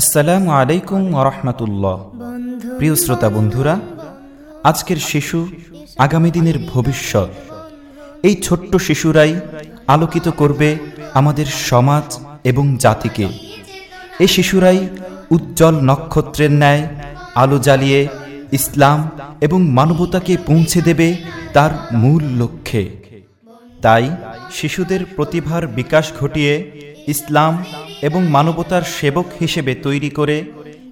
আসসালামু আলাইকুম ওরহমতুল্লাহ প্রিয় শ্রোতা বন্ধুরা, আজকের শিশু আগামী দিনের ভবিষ্যৎ। এই ছোট্ট শিশুরাই আলোকিত করবে আমাদের সমাজ এবং জাতিকে। এই শিশুরাই উজ্জ্বল নক্ষত্রের ন্যায় আলো জ্বালিয়ে ইসলাম এবং মানবতাকে পৌঁছে দেবে তার মূল লক্ষ্যে। তাই শিশুদের প্রতিভার বিকাশ ঘটিয়ে ইসলাম এবং মানবতার সেবক হিসেবে তৈরি করে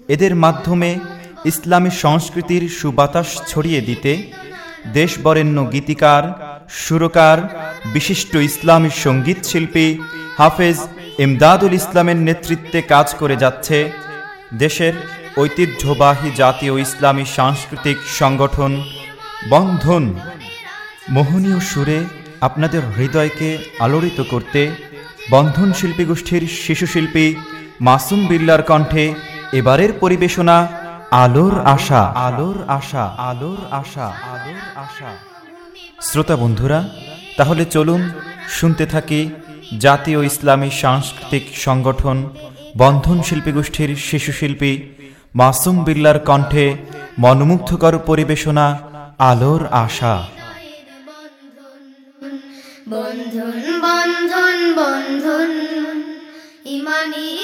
এদের মাধ্যমে ইসলামী সংস্কৃতির সুবাতাস ছড়িয়ে দিতে দেশবরেণ্য গীতিকার, সুরকার, বিশিষ্ট ইসলামী সংগীত শিল্পী হাফেজ ইমদাদুল ইসলামের নেতৃত্বে কাজ করে যাচ্ছে দেশের ঐতিহ্যবাহী জাতীয় ইসলামী সাংস্কৃতিক সংগঠন বন্ধন। মোহনীয় সুরে আপনাদের হৃদয়কে আলোড়িত করতে বন্ধন শিল্পী গোষ্ঠীর শিশু শিল্পী মাসুম বিল্লার কণ্ঠে এবারের পরিবেশনা আলোর আশা। আলোর আশা আলোর আশা আলোর আশা। শ্রোতা বন্ধুরা তাহলে চলুন শুনতে থাকি জাতীয় ইসলামী সাংস্কৃতিক সংগঠন বন্ধন শিল্পী গোষ্ঠীর শিশু শিল্পী মাসুম বিল্লার কণ্ঠে মনোমুগ্ধকর পরিবেশনা আলোর আশা। বন্ধন বন্ধন বন্ধন ইমানি চেতনার বন্ধন